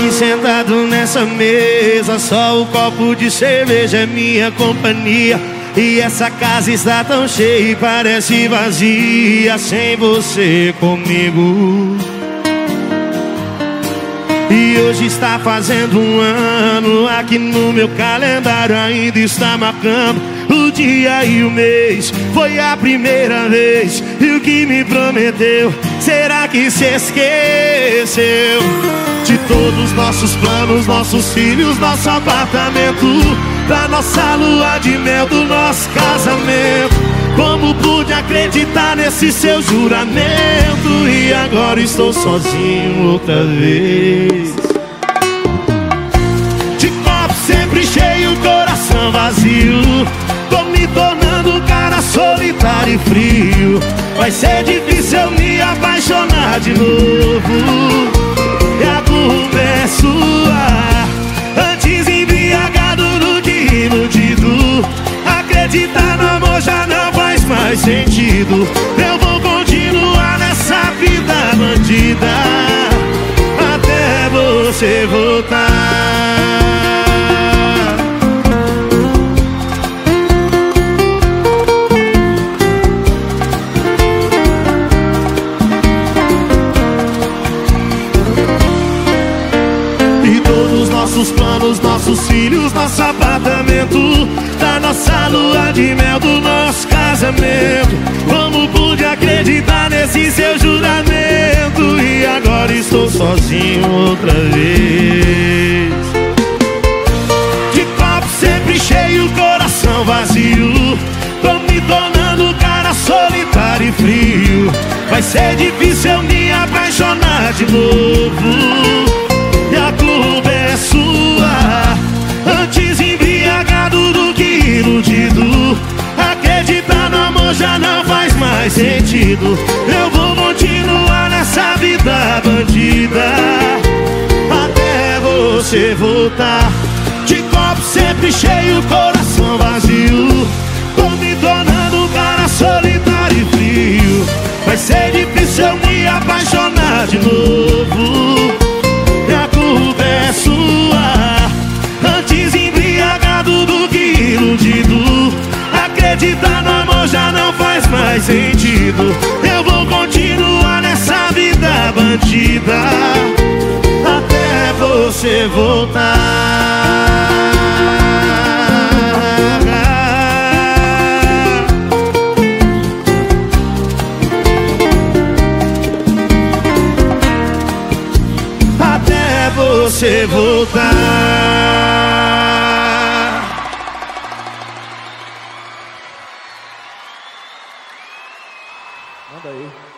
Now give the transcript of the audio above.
aqui sentado nessa mesa, só o copo de cerveja é minha companhia. E essa casa está tão cheia e parece vazia sem você comigo. E hoje está fazendo um ano, aqui no meu calendário ainda está marcando o dia e o mês. Foi a primeira vez e o que me prometeu, será que se esqueceu? De todos os nossos planos, nossos filhos, nosso apartamento, da nossa lua de mel, do nosso casamento. Como pude acreditar nesse seu juramento E agora estou sozinho outra vez De copo sempre cheio, coração vazio Vai ser difícil eu me apaixonar de novo E a culpa é sua Antes embriagado do que iludido Acreditar no amor já não faz sentido. Eu vou continuar nessa vida bandida até você voltar. Nossos planos, nossos filhos, nosso apartamento, da nossa lua de mel, do nosso casamento. Como pude acreditar nesse seu juramento? E agora estou sozinho outra vez. De copo sempre cheio, coração vazio. Tô me tornando cara solitário e frio. Vai ser difícil eu me apaixonar de novo. Faz sentido. Eu vou continuar nessa vida bandida até você voltar. De copo sempre cheio, coração vazio. Sentido. Eu vou continuar nessa vida bandida até você voltar. Até você voltar. Manda aí.